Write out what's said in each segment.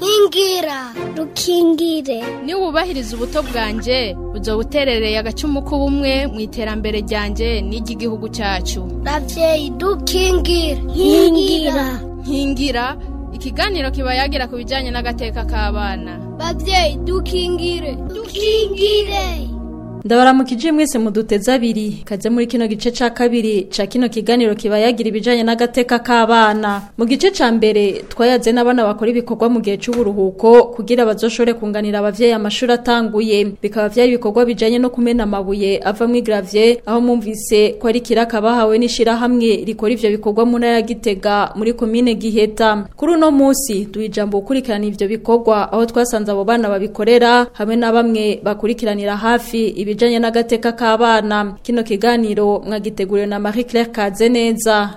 nkingira rukingire niwubahiriza ubuto bwanjye ujya buterereye agacumu k'ubumwe mu iterambere ryanjye n'iry'igihugu cyacu babyeyi dukingire nkingira nkingira ikiganiro kiba yagira ku bijyanye n'agateka k'abana babyeyi dukingire dukingire ndabaramuka ije mwese muduteze abiri kaze muri kino gice ca kabiri ca kino kiganiro kibayagira ibijanye n'agateka k'abana mu gice ca mbere twayaze n'abana bakora ibikorwa mu gihe c'uburuhuko kugira bazoshore kunganira abavyeyi amashuri atanguye bikaba vyari ibikorwa bijanye no kumena amabuye ava mu gravier aho mumvise ko ari kiraka bahawe n'ishira hamwe rikora ivyo bikorwa ya Gitega muri commune Giheta kuri uno munsi duijambo ukurikirana ivyo bikorwa aho twasanze abo bana babikorera hamwe na bamwe bakurikiranira hafi ibi ibijyanye n'agateka k'abana kino kiganiro mwagiteguriwe na Marie Claire Kazeneza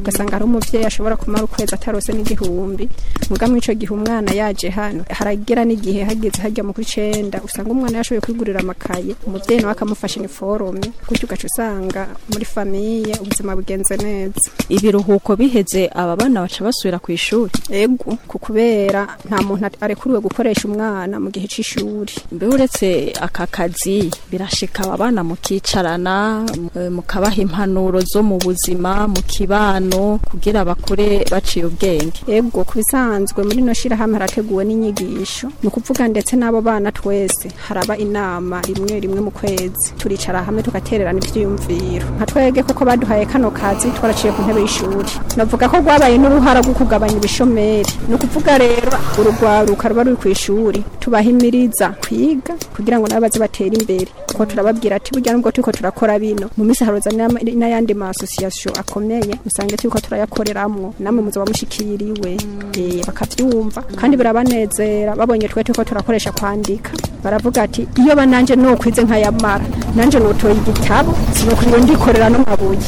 ugasanga ari umuvyeyi ashobora kumara ukwezi atarose n'igihumbi muga mu ico gihe umwana yaje hano haragera n'igihe hageze hajya mu kwicenda usanga umwana yashoboye kwigurira amakaye umuvyeyi nawe akamufasha iniforume gutyo ugaca usanga muri famiye ubuzima bugenze neza ibiruhuko biheze aba bana baca basubira ku ishuri ego kubera nta muntu arekuriwe gukoresha umwana mu gihe cy'ishuri mbere uretse aka kazi birashika aba bana mukicarana mukabaha impanuro zo mu buzima mu kibano kugira bakure baciye ubwenge ego ku bisanzwe muri no shirahamwe harateguwe n'inyigisho ni ukuvuga ndetse n'abo bana twese haraba inama rimwe rimwe mu kwezi kwezi turicara hamwe tugatererana ibyiyumviro nka twege kuko baduhaye kano kazi twaraciye ku ntebe y'ishuri navuga ko rwabaye n'uruhara rwo kugabanya ibishomeri ni ukuvuga rero urugwaruka ruba ruri ku ishuri tubahimiriza kwiga kugira ngo nabo baze batere imbere kuko turababwira ati burya nubwo turiko turakora bino mu minsi haruza n'ayandi ma association akomeye usanga turiko turayakoreramwo namwe muzaba mushikiriwe eh bakavyumva kandi birabanezera babonye twe turiko turakoresha kwandika baravuga ati iyo bananje ni ukwize nkayamara nanje notoye igitabo sinokuriwe ndikorera no mabuye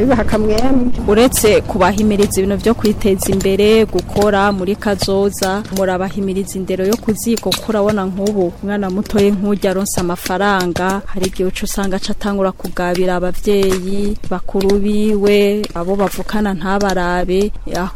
bibaha kamwemwe uretse kubahimiriza ibintu byo kwiteza imbere gukora muri kazoza murabahimiriza indero yo kuziko urabona nk'ubu umwana mutoye nk'ujya aronsa amafaranga hari igihe uca usanga aca atangura kugabira ababyeyi bakuru biwe abo bavukana ntabarabe ako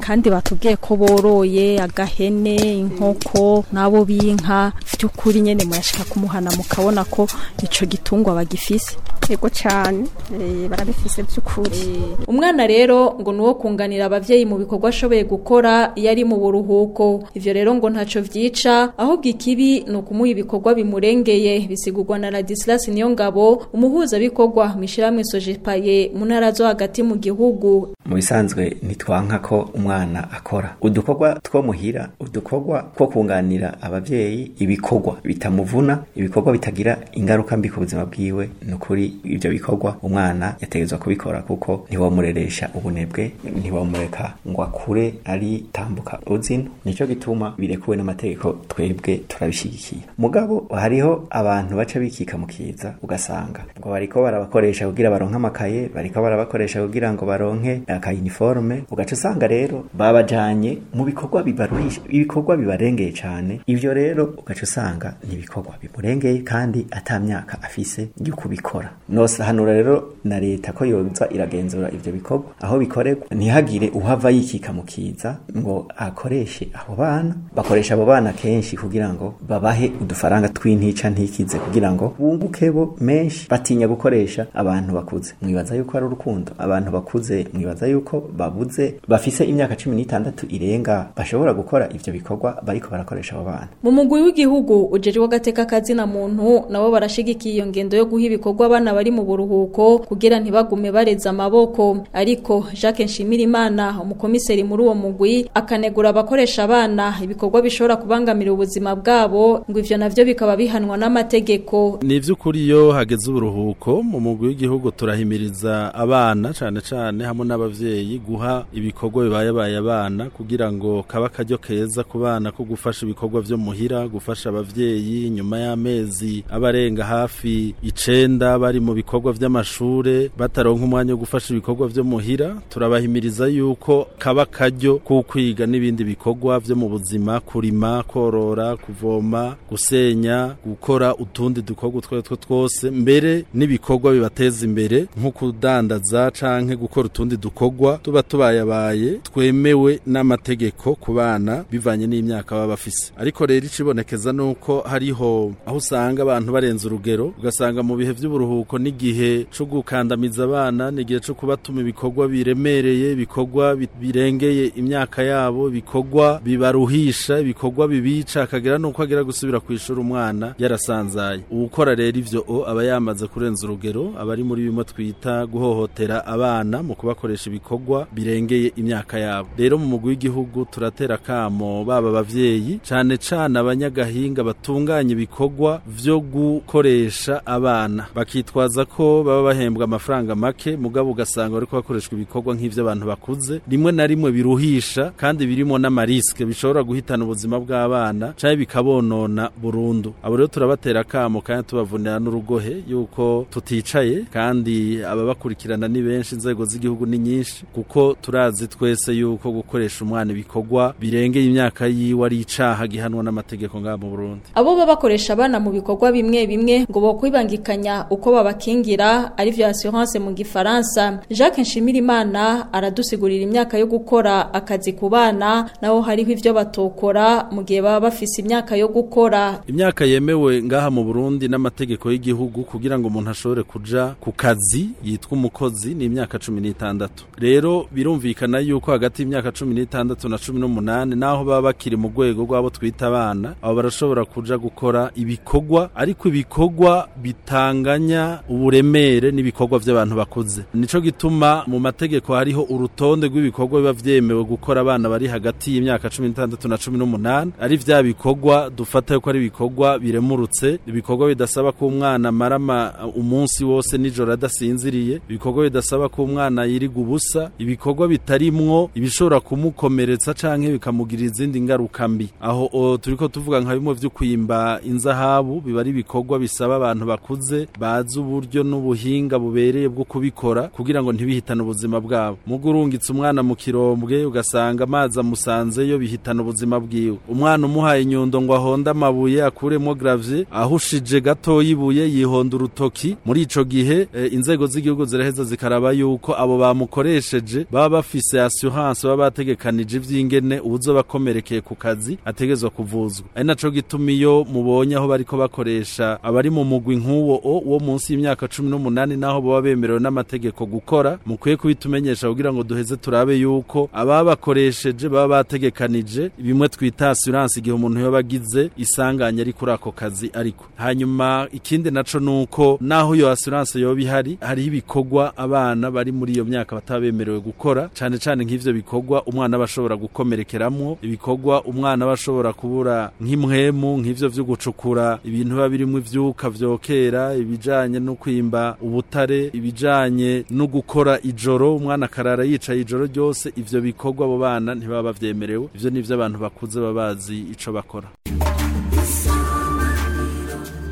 kandi batubwiye ko boroye agahene inkoko nabo b'inka by'ukuri nyene murashika kumuhana mukabona ko icyo gitungwa bagifise yego cyane eh, barabifise by'ukuri eh, umwana rero ngo nuwo kunganira ababyeyi mu bikorwa ashoboye gukora yari mu buruhuko ivyo rero ngo ntaco vyica ahubwo ikibi ni ukumuha ibikorwa bimurengeye bisiga guhugurwa na Ladislas Niyongabo umuhuzabikorwa mu ishyirahamwe Sojepaye mu ntara zo hagati mu gihugu mu bisanzwe ntitwanka ko umwana akora udukorwa two muhira udukorwa two kunganira ababyeyi ibikorwa bitamuvuna ibikorwa bitagira ingaruka mbi ku buzima bwiwe ni ukuri ibyo bikorwa umwana yategetswe kubikora kuko ntiwamureresha ubunebwe ntiwamureka ngo akure ari tambuka uzino nicyo gituma birekuwe n'amategeko twebwe turabishyigikiye mugabo hariho abantu baca bikika mu kiza ugasanga ngo bariko barabakoresha kugira baronke amakaye bariko barabakoresha kugira ngo baronke akayiniforme ugaca usanga rero babajanye mu bikorwa bibaruhisha ibikorwa bibarengeye cyane ibyo rero ugaca usanga n'ibikorwa bimurengeye kandi ata myaka afise yo kubikora nosahanura rero na leta ko yoza iragenzura ibyo bikorwa aho bikorerwa ntihagire uhava yikika mu kiza ngo akoreshe abo bana bakoresha abo bana kenshi kugira ngo babahe udufaranga tw'intica ntikize kugira ngo bunguke bo menshi batinya gukoresha abantu bakuze mwibaza yuko ari urukundo abantu bakuze mwibaza yuko babuze bafise imyaka cumi n'itandatu irenga bashobora gukora ivyo bikorwa bariko barakoresha abo bana mu mugwi w'igihugu ujejwe w'agateka kazina muntu nabo barashigikiye iyo ngendo yo guha ibikorwa abana bari mu buruhuko kugira ntibagume bareza amaboko ariko Jacques Nshimirimana umukomiseri muri uwo mugwi akanegura abakoresha abana ibikorwa bishobora kubangamira ubuzima bwabo ngo ivyo navyo bikaba bihanwa n'amategeko amategeko ni iby'ukuri iyo hageze uburuhuko mu mugwi w'igihugu turahimiriza abana cyane cyane hamwe n'ababyeyi guha ibikorwa bibaye abana kugira ngo kaba akaryo keza ku bana ko gufasha ibikorwa byo muhira gufasha ababyeyi nyuma y'amezi abarenga hafi icenda bari mu bikorwa by'amashure bataronka umwanya wo gufasha ibikorwa byo muhira turabahimiriza yuko kaba akaryo ko kwiga n'ibindi bikorwa byo mu buzima kurima korora kuvoma gusenya gukora utundi n'utundi dukorwa utwo twose mbere n'ibikorwa bibateza imbere nko kudandaza canke gukora utundi dukogwa tuba tubayabaye twemewe n'amategeko ku bana bivanye n'imyaka baba bafise ariko rero icibonekeza nuko hariho aho usanga abantu barenza urugero ugasanga mu bihe by'uburuhuko n'igihe co gukandamiza abana n'igihe co kubatuma ibikorwa biremereye ibikorwa birengeye imyaka yabo ibikorwa bibaruhisha ibikorwa bibica akagera nuko agera gusubira kwishura umwana yarasanzaye arwaye uwukora rero ivyo aba yamaze kurenza urugero aba ari muri bimwe twita guhohotera abana mu kubakoresha ibikorwa birengeye imyaka yabo rero mu mugwi w'igihugu turatera kamo baba abavyeyi cane cane abanyagahinga batunganya ibikorwa vyo gukoresha abana bakitwaza ko baba bahembwa amafaranga make mugabo ugasanga bariko bakoreshwa ibikorwa nk'ivyo bakuze rimwe na rimwe biruhisha kandi birimo n'amariske bishobora guhitana ubuzima bw'abana canke bikabonona burundu abo rero turabatera kamo inama kandi tubavunira n'urugohe yuko tuticaye kandi ababakurikirana ni benshi inzego z'igihugu ni nyinshi kuko turazi twese yuko gukoresha umwana ibikorwa birengeye imyaka yiwe ari icaha gihanwa n'amategeko ngaha mu Burundi abo babakoresha abana mu bikorwa bimwe bimwe ngo bokwibangikanya uko babakingira ari vya assurance mu gifaransa Jacques Nshimirimana aradusigurira imyaka yo gukora akazi ku bana naho hariho ivyo batokora mu gihe baba bafise imyaka yo gukora imyaka yemewe ngaha mu Burundi Burundi n'amategeko y'igihugu kugira ngo umuntu ashobore kuja ku kazi yitwa umukozi ni imyaka 16 rero birumvikana yuko hagati y'imyaka 16 na cumi n'umunani naho baba bakiri mu rwego rw'abo twita abana abo barashobora kuja gukora ibikorwa ariko ibikorwa bitanganya uburemere n'ibikorwa by'abantu bakuze nico gituma mu mategeko hariho urutonde rw'ibikorwa biba vyemewe gukora abana bari hagati y'imyaka cumi 16 na cumi numunani ari vya bikorwa dufata yuko ari ibikorwa biremurutse ibikorwa ibikorwa bidasaba ko umwana amarama umunsi wose nijoro adasinziriye ibikorwa bidasaba ko umwana yiriga ubusa ibikorwa bitarimwo ibishobora kumukomeretsa canke bikamugirira izindi ngaruka mbi aho turiko tuvuga nka bimwe vyo kwimba inzahabu biba ari ibikorwa bisaba abantu bakuze bazi uburyo n'ubuhinga bubereye bwo kubikora kugira ngo ntibihitane ubuzima bwabo mugurungitse umwana mu kirombwe ugasanga amazi amusanzeyo bihitana ubuzima bwiwe umwana umuhaye inyundo ngo ahonde amabuye akuremo gravye aho yinjije gato y'ibuye yihonda urutoki muri ico gihe eh, inzego z'igihugu ziraheza zikaraba yuko abo bamukoresheje baba bafise assurance baba bategekanije ivy'ingene ubuzobakomerekeye ku kazi ategezwa kuvuzwa ari naco gituma iyo mubonye aho bariko bakoresha abari mu mugwi nk'uwo wo munsi y'imyaka cumi n'umunani naho baba bemerewe n'amategeko gukora mukwiye kubitumenyesha kugira ngo duheze turabe yuko ababakoresheje baba bategekanije bimwe twita assurance igihe umuntu yoba agize isanganya ari kuri ako kazi ariko hanyuma ikindi naco nuko naho yo assurance yo bihari hari ibikorwa abana bari muri iyo myaka batabemerewe gukora cyane cyane nk'ivyo bikorwa umwana bashobora gukomerekeramo ibikorwa umwana bashobora kubura nk'imwemu nk'ivyo vyo gucukura ibintu biba birimo ivyuka vyokera ibijanye no kwimba ubutare ibijanye no gukora ijoro umwana karara yicaye ijoro ryose ivyo bikorwa abo bana ntibaba bavyemerewe ivyo nivyo abantu bakuze babazi ico bakora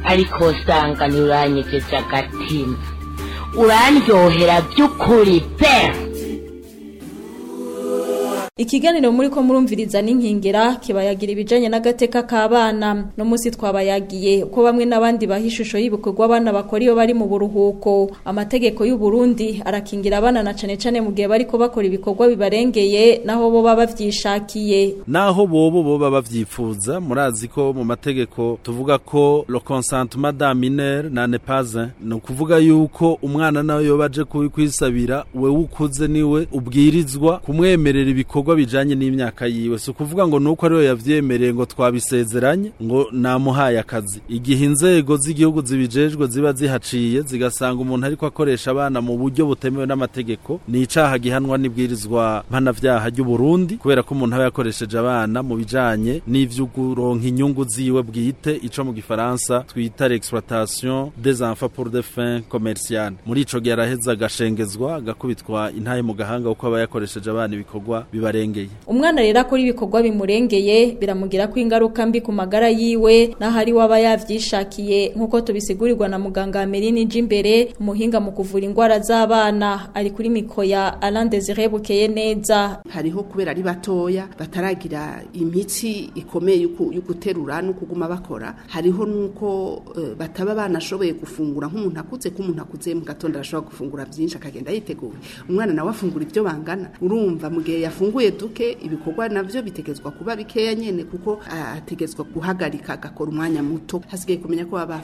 ariko usanga ntiuranyegetse agatima urandyohera by'ukuri pe ikiganiro muri ko murumviriza n'inkingera kibayagira ibijanye n'agateka k'abana no musi twabayagiye ko bamwe n'abandi baha ishusho y'ibikorwa abana bakora iyo bari mu buruhuko amategeko y'u Burundi arakingira abana na cane cane mu gihe bariko bakora ibikorwa bibarengeye naho bo baba bavyishakiye naho bobo boba bavyipfuza murazi ko mu mategeko tuvuga ko le consentement d'un mineur n'en pas ni ukuvuga yuko umwana nawe yobaje kubikwisabira we ukuze niwe ubwirizwa kumwemerera ibikorwa ibikorwa bijyanye n'imyaka yiwe si ukuvuga ngo nuko ariwe yabyemereye ngo twabisezeranye ngo namuhaye akazi igihe inzego z'igihugu zibijejwe ziba zihaciye zigasanga umuntu ariko akoresha abana mu buryo butemewe n'amategeko ni icyaha gihanwa n'ibwirizwa mpanabyaha ry'uburundi kubera ko umuntu aba yakoresheje abana mu bijyanye n'ibyo guronka inyungu ziwe bwite ico mu gifaransa twita l'exploitation des enfants pour des fin commercial muri ico gihe araheza agashengezwa agakubitwa intahe mu gahanga kuko aba yakoresheje abana ibikorwa bibare bitarengeye umwana rero akora ibikorwa bimurengeye biramugira ko ingaruka mbi ku magara yiwe n'ahari waba yavyishakiye nkuko tubisigurirwa na muganga Ameline Jimbere umuhinga mu kuvura indwara z'abana ari kuri miko ya Alain Desire Bukeye neza hariho kubera ari batoya bataragira imitsi ikomeye yo guterura no kuguma bakora hariho nuko e, bataba banashoboye gufungura nk'umuntu akuze ko umuntu akuze mu gatondo arashobora gufungura byinshi akagenda yiteguye umwana nawe afungura ibyo bangana urumva mu gihe yafunguye duke ibikorwa nabyo bitegetswa kuba bikeya nyine kuko ah, ategetswa guhagarika agakora umwanya muto hasigaye kumenya ko baba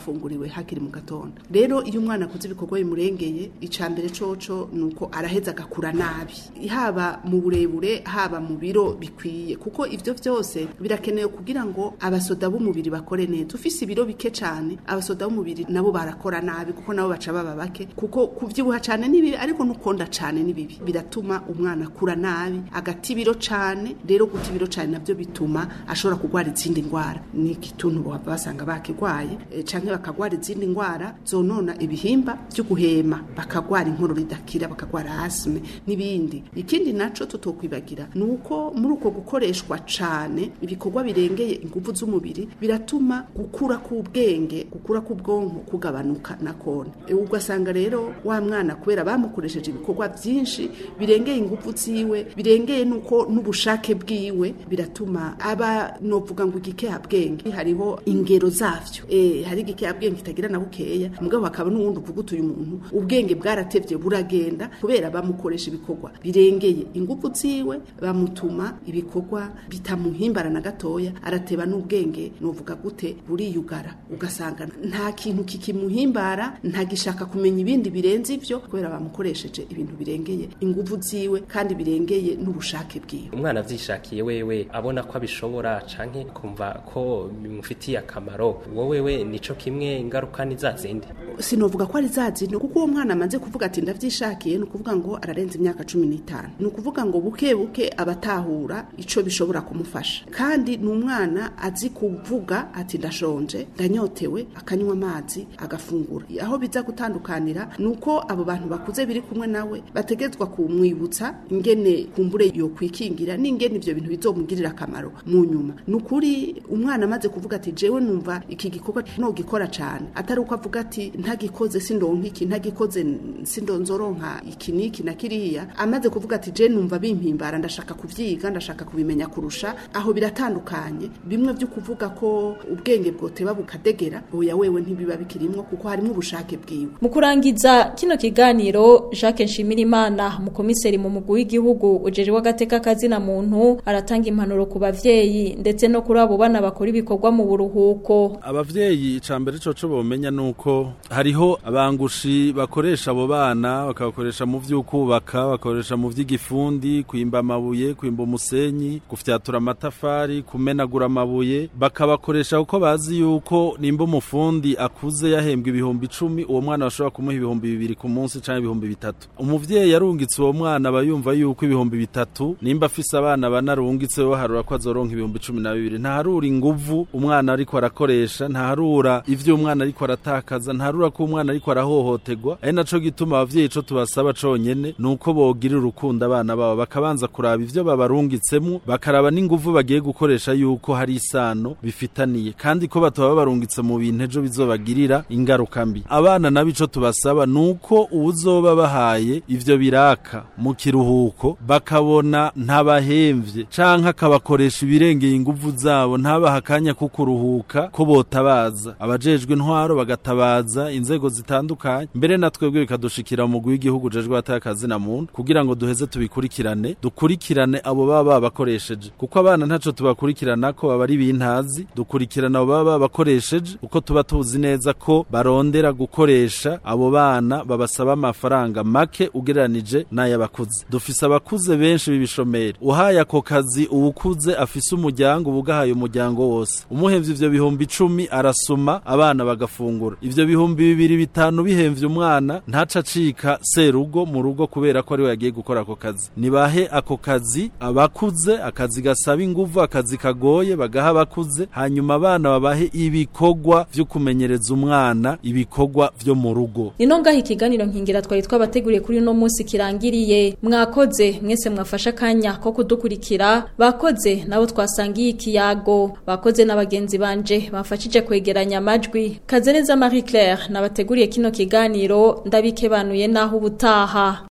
hakiri mu gatondo rero iyo umwana akoze ibikorwa bimurengeye icambere coco nuko araheza agakura nabi haba mu burebure haba mu biro bikwiye kuko ivyo vyose birakenewe kugira ngo abasoda b'umubiri bakore neza ufise ibiro bike cyane abasoda b'umubiri nabo barakora nabi kuko nabo baca baba bake kuko kuvyibuha cyane ni ariko n'ukonda cyane ni bibi biratuma umwana akura nabi agati ibiro cyane rero guta ibiro cyane nabyo bituma ashobora kurwara izindi ndwara ni igituntu basanga bakirwaye eh, cyane bakarwara izindi ndwara zonona ibihimba byo guhema bakarwara inkorora idakira bakarwara asime n'ibindi ikindi nacyo tutokwibagira ni uko muri uko gukoreshwa cyane ibikorwa birengeye ingufu z'umubiri biratuma gukura k'ubwenge gukura k'ubwonko kugabanuka na kone e, ugasanga rero wa mwana kubera bamukoresheje ibikorwa byinshi birengeye ingufu ziwe birengeye nuko n'ubushake bwiwe biratuma aba novuga ngo igikehabwenge hariho ingero zavyo eh hari igikehabwenge kitagira na bukeya mugabo akaba n'uwundi uvuga uyu muntu ubwenge bwaratevye buragenda kubera bamukoresha ibikorwa birengeye ingufu ziwe bamutuma ibikorwa bitamuhimbara na gatoya arateba n'ubwenge novuga gute buriyugara ugasanga nta kintu kikimuhimbara ntagishaka kumenya ibindi birenze ivyo kubera bamukoresheje ibintu birengeye ingufu ziwe kandi birengeye n'ubushake nakibwiye umwana abyishakiye wewe abona ko abishobora canke kumva ko bimufitiye akamaro wowe we nico kimwe ingaruka ni zazindi sinovuga ko ari zazindi kuko uwo mwana amaze kuvuga ati ndavyishakiye ni ukuvuga ngo ararenza imyaka cumi 15 ni ukuvuga ngo buke buke abatahura ico bishobora kumufasha kandi ni umwana azi kuvuga ati ndashonje ndanyotewe akanywa amazi agafungura aho biza gutandukanira nuko abo bantu bakuze biri kumwe nawe bategezwa kumwibutsa ingene kumbure yo kwikingira n'ingene ivyo bintu bizomugirira akamaro mu nyuma nukuri umwana amaze kuvuga ati jewe numva iki gikorwa no gikora cane atari uko avuga ati ntagikoze sindonka iki ntagikoze sindonzoronka iki niki na kiriya amaze kuvuga ati je numva bimpimbara ndashaka kuvyiga ndashaka kubimenya kurusha aho biratandukanye bimwe byo kuvuga ko ubwenge bwoteba bukadegera oya wewe ntibiba bikirimwo kuko harimo ubushake bwiwe mu kurangiza kino kiganiro Jacques Nshimirimana mukomiseri mu mugwi w'igihugu ujeje w'agate amateka kazina muntu aratanga impanuro ku bavyeyi ndetse no kuri abo bana bakora ibikorwa mu buruhuko abavyeyi icambere cyo cyo bomenya nuko hariho abangushi bakoresha abo bana bakabakoresha mu vy'ukubaka bakoresha mu vy'igifundi kuyimba amabuye kwimba umusenyi gufyatura amatafari kumenagura amabuye bakabakoresha uko bazi yuko nimba umufundi akuze yahembwa ibihumbi icumi uwo mwana bashobora kumuha ibihumbi bibiri ku munsi cyangwa ibihumbi bitatu umuvyeyi yarungitse uwo mwana bayumva yuko ibihumbi bitatu batatu nimba afise abana banarungitse we harura ko azoronka ibihumbi cumi na bibiri ntaharura inguvu umwana ariko arakoresha ntaharura ivyo umwana ariko aratakaza ntaharura ko umwana ariko arahohoterwa ari naco gituma abavyeyi co tubasaba conyene nuko bogira urukundo abana babo bakabanza kuraba ivyo babarungitsemo bakaraba n'inguvu bagiye gukoresha yuko hari isano bifitaniye kandi ko batoba barungitse mu bintu ejo bizobagirira ingaruka mbi abana nabi co tubasaba nuko uwuzoba bahaye ivyo biraka mu kiruhuko bakabona ntabahemvye canke akabakoresha ibirengeye inguvu zabo ntabaha akanya ko kuruhuka ko botabaza abajejwe intwaro bagatabaza inzego zitandukanye mbere na twebwe bikadushikira mu w'igihugu jejwe atakazi na muntu kugira ngo duheze tubikurikirane dukurikirane abo baba bakoresheje kuko abana ntaco tubakurikirana ko baba ari bintazi dukurikirana abo baba bakoresheje uko tuba tuzi neza ko barondera gukoresha abo bana babasaba amafaranga make ugereranije n'ayabakuze dufise abakuze benshi bibishoboye umushomeri uhaye ako kazi uwukuze afise umuryango ubugahaye umuryango wose umuhemvye ivyo bihumbi icumi arasoma abana bagafungura ivyo bihumbi bibiri bitanu bihemvye umwana ntaca acika serugo mu rugo kubera ko ariwe yagiye gukora ako kazi nibahe ako kazi abakuze akazi gasaba inguvu akazi kagoye bagaha abakuze hanyuma abana babahe ibikorwa vyo kumenyereza umwana ibikorwa vyo mu rugo nino ngaho ikiganiro nkingira twari twabateguriye kuri uno munsi kirangiriye mwakoze mwese mwafasha akanya ko kudukurikira bakoze nabo twasangiye ikiyago bakoze n'abagenzi banje bafacije kwegeranya amajwi Kazereza Marie Claire nabateguriye kino kiganiro ndabikebanuye naho ubutaha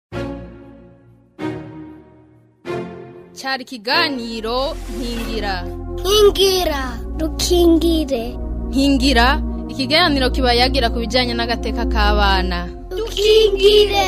cyari ikiganiro nkingira nkingira dukingire nkingira ikiganiro kiba yagira ku bijyanye n'agateka k'abana dukingire